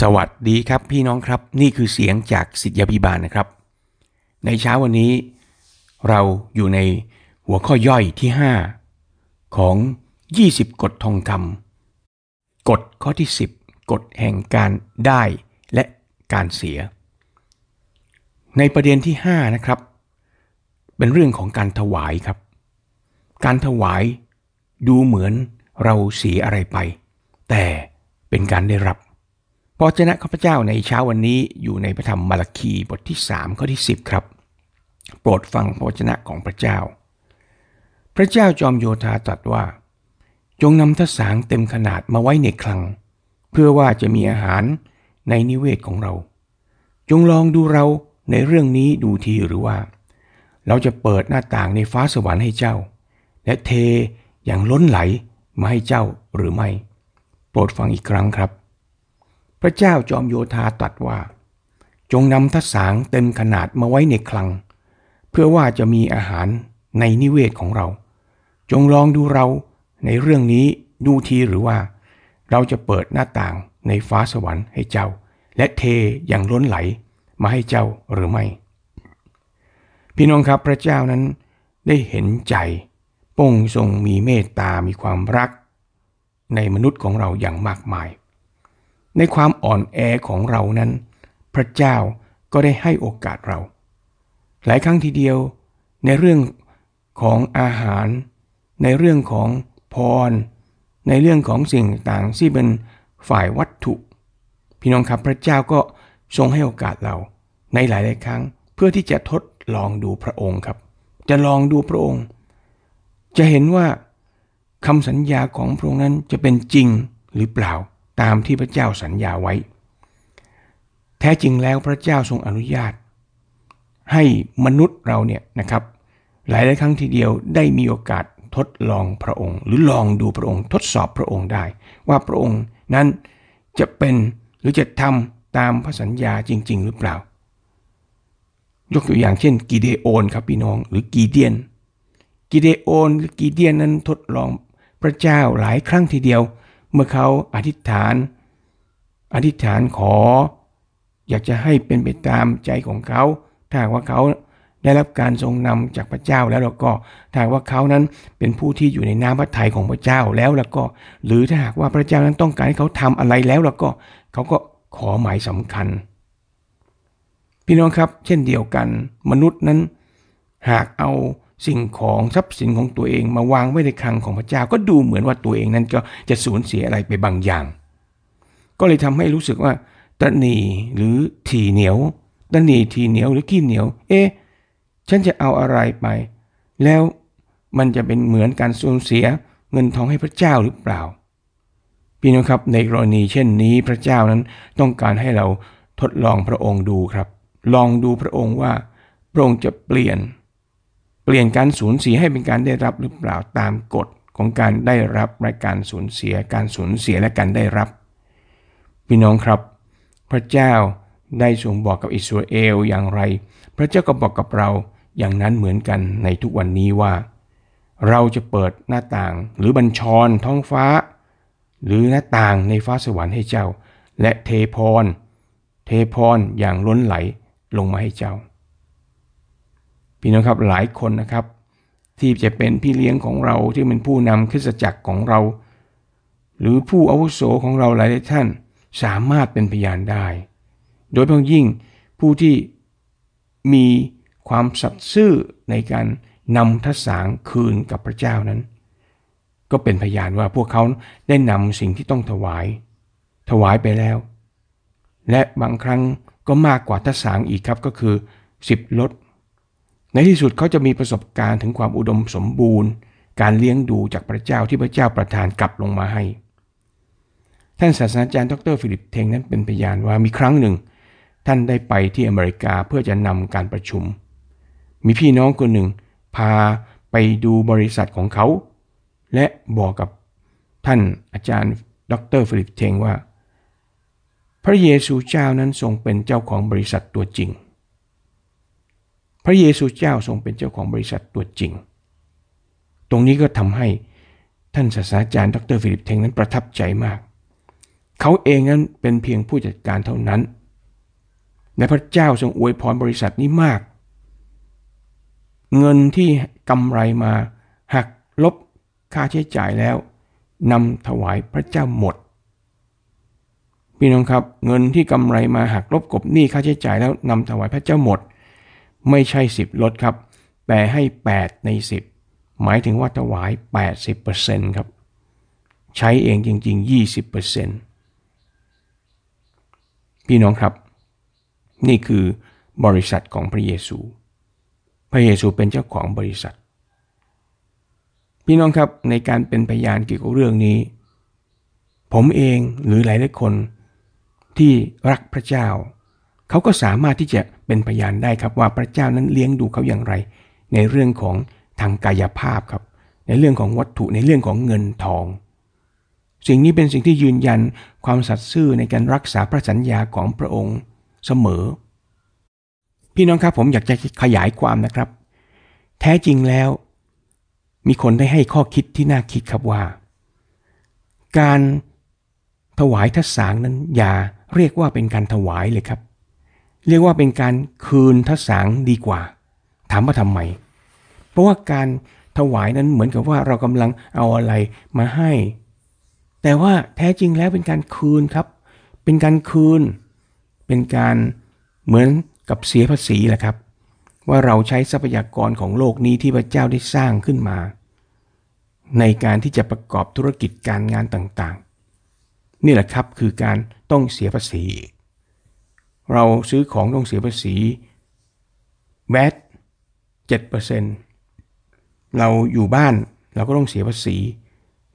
สวัสดีครับพี่น้องครับนี่คือเสียงจากสิทธยาพิบาลนะครับ ในเช้าวันนี้ เราอยู่ในหัวข้อย่อยที่ 5 ของ 20 กฎทองคำกฎข้อที่ 10 กฎแห่งการได้และการเสีย ในประเด็นที่ 5 นะครับ เป็นเรื่องของการถวายครับ การถวายดูเหมือนเราเสียอะไรไป แต่เป็นการได้รับ พระเจ้าข้าพเจ้าในเช้าวันนี้อยู่ในพระธรรมมารคีบทที่ 3 ข้อที่ 10 ครับ โปรดฟังพระวจนะของพระเจ้า พระเจ้าจอมโยธาตรัสว่า จงนำทสางเต็มขนาดมาไว้ในคลัง เพื่อว่าจะมีอาหารในนิเวศของเรา จงลองดูเราในเรื่องนี้ดูทีหรือว่า เราจะเปิดหน้าต่างในฟ้าสวรรค์ให้เจ้า และเทอย่างล้นไหลมาให้เจ้าหรือไม่ โปรดฟังอีกครั้งครับ พระเจ้าจอมโยธาตรัสว่า จงนำทัศสางเต็มขนาดมาไว้ในคลัง เพื่อว่าจะมีอาหารในนิเวศของเรา จงลองดูเราในเรื่องนี้ดูทีหรือว่า เราจะเปิดหน้าต่างในฟ้าสวรรค์ให้เจ้า และเทอย่างล้นไหลมาให้เจ้าหรือไม่ พี่น้องครับพระเจ้านั้นได้เห็นใจปงทรงมีเมตตามีความรัก ในมนุษย์ของเราอย่างมากมาย ในความอ่อนแอของเรานั้น พระเจ้าก็ได้ให้โอกาสเรา หลายครั้งทีเดียว ในเรื่องของอาหาร ในเรื่องของพร ในเรื่องของสิ่งต่างที่เป็นฝ่ายวัตถุ พี่น้องครับพระเจ้าก็ทรงให้โอกาสเรา ในหลายๆครั้งเพื่อที่จะทดลองดูพระองค์ครับ จะลองดูพระองค์ จะเห็นว่าคำสัญญาของพระองค์นั้นจะเป็นจริงหรือเปล่า ตามที่พระเจ้าสัญญาไว้ แท้จริงแล้วพระเจ้าทรงอนุญาต ให้มนุษย์เราเนี่ยนะครับ หลายหลายครั้งทีเดียวได้มีโอกาสทดลองพระองค์ หรือลองดูพระองค์ทดสอบพระองค์ได้ ว่าพระองค์นั้นจะเป็นหรือจะทำตามพระสัญญาจริง ๆ หรือเปล่า ยกตัวอย่างเช่นกีเดโอนครับพี่น้องหรือกีเดียนกีเดโอนหรือกีเดียนนั้นทดลองพระเจ้าหลายครั้งทีเดียว เมื่อเขาอธิษฐาน อธิษฐานขอ อยากจะให้เป็นไปตามใจของเขาถ้าว่าเขาได้รับการทรงนำจากพระเจ้าแล้วเราก็ถ้าว่าเขานั้นเป็นผู้ที่อยู่ในน้ำพระทัยของพระเจ้าแล้วแล้วก็ หรือถ้าหากว่าพระเจ้านั้นต้องการให้เขาทำอะไรแล้วแล้วก็เขาก็ขอหมายสำคัญ พี่น้องครับ เช่นเดียวกัน มนุษย์นั้น หากเอา สิ่งของทรัพย์สินของตัวเองมาวางไว้ในคลังของพระเจ้า ก็ดูเหมือนว่าตัวเองนั้นก็จะสูญเสียอะไรไปบางอย่าง ก็เลยทำให้รู้สึกว่าตนีหรือทีเหนียวตนีทีเหนียวหรือขี้เหนียว เอ๊ะฉันจะเอาอะไรไป แล้วมันจะเป็นเหมือนการสูญเสียเงินทองให้พระเจ้าหรือเปล่า พี่น้องครับในกรณีเช่นนี้พระเจ้านั้นต้องการให้เราทดลองพระองค์ดูครับ ลองดูพระองค์ว่าพระองค์จะเปลี่ยน ลี่ยนการสูญเสียให้เป็นการได้รับหรือเปล่าตามกฎของการได้รับและการสูญเสีย การสูญเสียและการได้รับ พี่น้องครับ พระเจ้าได้ทรงบอกกับอิสราเอลอย่างไร พระเจ้าก็บอกกับเราอย่างนั้นเหมือนกันในทุกวันนี้ว่า เราจะเปิดหน้าต่างหรือบัญชรท้องฟ้า หรือหน้าต่างในฟ้าสวรรค์ให้เจ้า และเทพร เทพรอย่างล้นไหลลงมาให้เจ้า พี่น้องครับหลายคนนะครับ ที่จะเป็นพี่เลี้ยงของเราที่เป็นผู้นำคริสตจักรของเรา หรือผู้อาวุโสของเราหลายท่านสามารถเป็นพยานได้ โดยเฉพาะยิ่งผู้ที่มีความสัตย์ซื่อในการนำทัศสางคืนกับพระเจ้านั้น ก็เป็นพยานว่าพวกเขาได้นำสิ่งที่ต้องถวาย ถวายไปแล้ว และบางครั้งก็มากกว่าทัศสางอีกครับก็คือ 10ลด ที่สุดเขาจะมีประสบการณ์ถึงความอุดมสมบูรณ์ การเลี้ยงดูจากพระเจ้าที่พระเจ้าประทานกลับลงมาให้ ท่านศาสนาจารย์ดรฟิลิปเทงนั้นเป็นพยานว่ามีครั้งหนึ่ง ท่านได้ไปที่อเมริกาเพื่อจะนำการประชุม มีพี่น้องคนหนึ่ง พาไปดูบริษัทของเขา และบอกกับท่านอาจารย์ดรฟิลิปเทงว่า พระเยซูเจ้านั้นทรงเป็นเจ้าของบริษัทตัวจริง พระเยซูเจ้าทรงเป็นเจ้าของบริษัทตัวจริง ตรงนี้ก็ทำให้ท่านศาสตราจารย์ดรฟิลิปเทงนั้นประทับใจมาก เขาเองนั้นเป็นเพียงผู้จัดการเท่านั้น และพระเจ้าทรงอวยพรบริษัทนี้มาก เงินที่กำไรมาหักลบค่าใช้จ่ายแล้วนำถวายพระเจ้าหมด พี่น้องครับ เงินที่กำไรมาหักลบกบหนี้ค่าใช้จ่ายแล้วนำถวายพระเจ้าหมด ไม่ใช่สิบลดครับ แปลให้ 8 ใน 10 หมายถึงว่าถวาย 80%ครับ ใช้เองจริง ๆ 20%พี่น้องครับ นี่คือบริษัทของพระเยซู พระเยซูเป็นเจ้าของบริษัท พี่น้องครับในการเป็นพยานเกี่ยวกับเรื่องนี้ ผมเองหรือหลายหลายคนที่รักพระเจ้า เขาก็สามารถที่จะ เป็นพยานได้ครับว่าพระเจ้านั้นเลี้ยงดูเขาอย่างไร ในเรื่องของทางกายภาพครับ ในเรื่องของวัตถุในเรื่องของเงินทอง สิ่งนี้เป็นสิ่งที่ยืนยันความสัตย์ซื่อในการรักษาพระสัญญาของพระองค์เสมอ พี่น้องครับผมอยากจะขยายความนะครับ แท้จริงแล้ว มีคนได้ให้ข้อคิดที่น่าคิดครับว่า การถวายทัศสางนั้นอย่าเรียกว่าเป็นการถวายเลยครับ เรียกว่าเป็นการคืนทัศสางดีกว่า ถามว่าทำไม เพราะว่าการถวายนั้นเหมือนกับว่าเรากำลังเอาอะไรมาให้ แต่ว่าแท้จริงแล้วเป็นการคืนครับ เป็นการคืน เป็นการเหมือนกับเสียภาษีแหละครับ ว่าเราใช้ทรัพยากรของโลกนี้ที่พระเจ้าได้สร้างขึ้นมา ในการที่จะประกอบธุรกิจการงานต่างๆ นี่แหละครับคือการต้องเสียภาษี เราซื้อของต้องเสียภาษีแวดเจ็ดเปอร์เซ็นต์เราอยู่บ้านเราก็ต้องเสียภาษี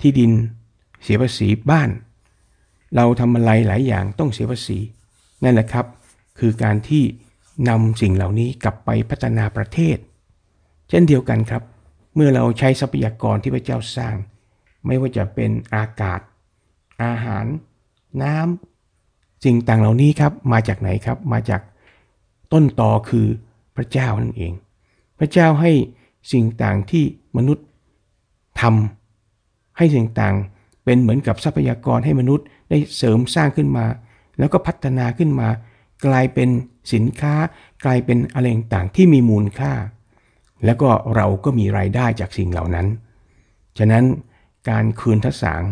ที่ดินเสียภาษีบ้าน เราทำอะไรหลายอย่างต้องเสียภาษี นั่นแหละครับ คือการที่นำสิ่งเหล่านี้กลับไปพัฒนาประเทศ เช่นเดียวกันครับ เมื่อเราใช้ทรัพยากรที่พระเจ้าสร้าง ไม่ว่าจะเป็นอากาศ อาหาร น้ำ สิ่งต่างเหล่านี้ครับมาจากไหนครับ มาจากต้นตอคือพระเจ้านั่นเอง พระเจ้าให้สิ่งต่างที่มนุษย์ทำให้สิ่งต่างเป็นเหมือนกับทรัพยากรให้มนุษย์ได้เสริมสร้างขึ้นมา แล้วก็พัฒนาขึ้นมา กลายเป็นสินค้า กลายเป็นอะไรต่างที่มีมูลค่า แล้วก็เราก็มีรายได้จากสิ่งเหล่านั้น ฉะนั้นการคืนทัศาง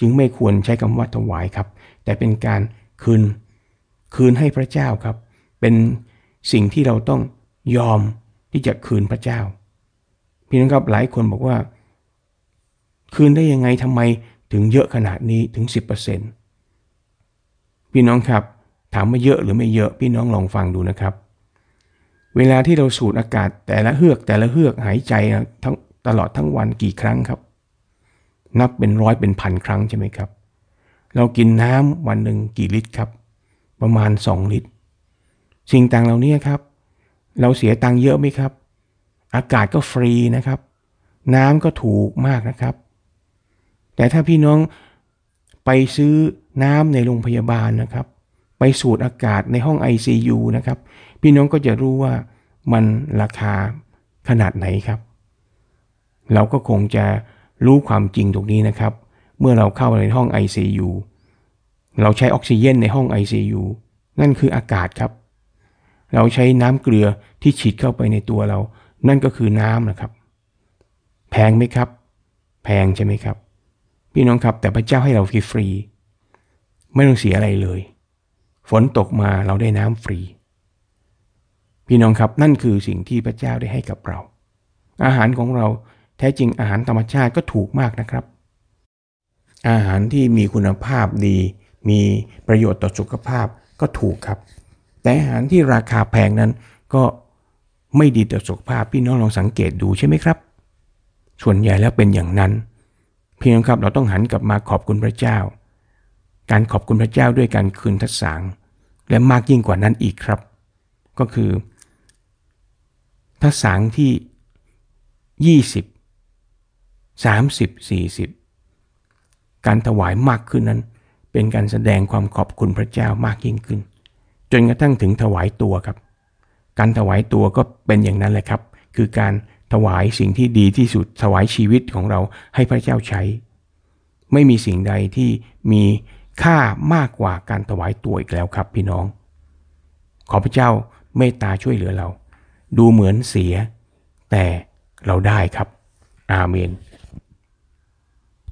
จึงไม่ควรใช้คำว่าถวายครับ แต่เป็นการ คืน คืนให้พระเจ้าครับ เป็นสิ่งที่เราต้องยอมที่จะคืนพระเจ้า พี่น้องครับหลายคนบอกว่า คืนได้ยังไงทำไมถึงเยอะขนาดนี้ถึง 10%พี่น้องครับถามว่าเยอะหรือไม่เยอะพี่น้องลองฟังดูนะครับ เวลาที่เราสูดอากาศแต่ละเฮือกแต่ละเฮือกหายใจทั้งตลอดทั้งวันกี่ครั้งครับ นับเป็นร้อยเป็นพันครั้งใช่ไหมครับ เรากินน้ำวันหนึ่งกี่ลิตรครับ ประมาณ 2 ลิตร สิ่งต่างเหล่านี้ครับ เราเสียตังค์เยอะไหมครับ อากาศก็ฟรีนะครับ น้ำก็ถูกมากนะครับ แต่ถ้าพี่น้องไปซื้อน้ำในโรงพยาบาลนะครับ ไปสูดอากาศในห้อง ICU นะครับ พี่น้องก็จะรู้ว่ามันราคาขนาดไหนครับ เราก็คงจะรู้ความจริงตรงนี้นะครับ เมื่อเราเข้าในห้อง ICU เราใช้ออกซิเจนในห้อง ICU นั่นคืออากาศครับ เราใช้น้ำเกลือที่ฉีดเข้าไปในตัวเรา นั่นก็คือน้ำนะครับ แพงไหมครับ แพงใช่ไหมครับ พี่น้องครับแต่พระเจ้าให้เราฟรีไม่ต้องเสียอะไรเลย ฝนตกมาเราได้น้ำฟรี พี่น้องครับนั่นคือสิ่งที่พระเจ้าได้ให้กับเรา อาหารของเราแท้จริงอาหารธรรมชาติก็ถูกมากนะครับ อาหารที่มีคุณภาพดี มีประโยชน์ต่อสุขภาพก็ถูกครับ แต่อาหารที่ราคาแพงนั้นก็ไม่ดีต่อสุขภาพพี่น้องลองสังเกตดูใช่ไหมครับ ส่วนใหญ่แล้วเป็นอย่างนั้น เพียงครับเราต้องหันกลับมาขอบคุณพระเจ้า การขอบคุณพระเจ้าด้วยการคืนทัศสางและมากยิ่งกว่านั้นอีกครับ ก็คือทัศสางที่ 20 30 40 การถวายมากขึ้นนั้น เป็นการแสดงความขอบคุณพระเจ้ามากยิ่งขึ้น จนกระทั่งถึงถวายตัวครับ การถวายตัวก็เป็นอย่างนั้นแหละครับ คือการถวายสิ่งที่ดีที่สุดถวายชีวิตของเราให้พระเจ้าใช้ ไม่มีสิ่งใดที่มีค่ามากกว่าการถวายตัวอีกแล้วครับพี่น้อง ขอพระเจ้าเมตตาช่วยเหลือเรา ดูเหมือนเสีย แต่เราได้ครับ อาเมน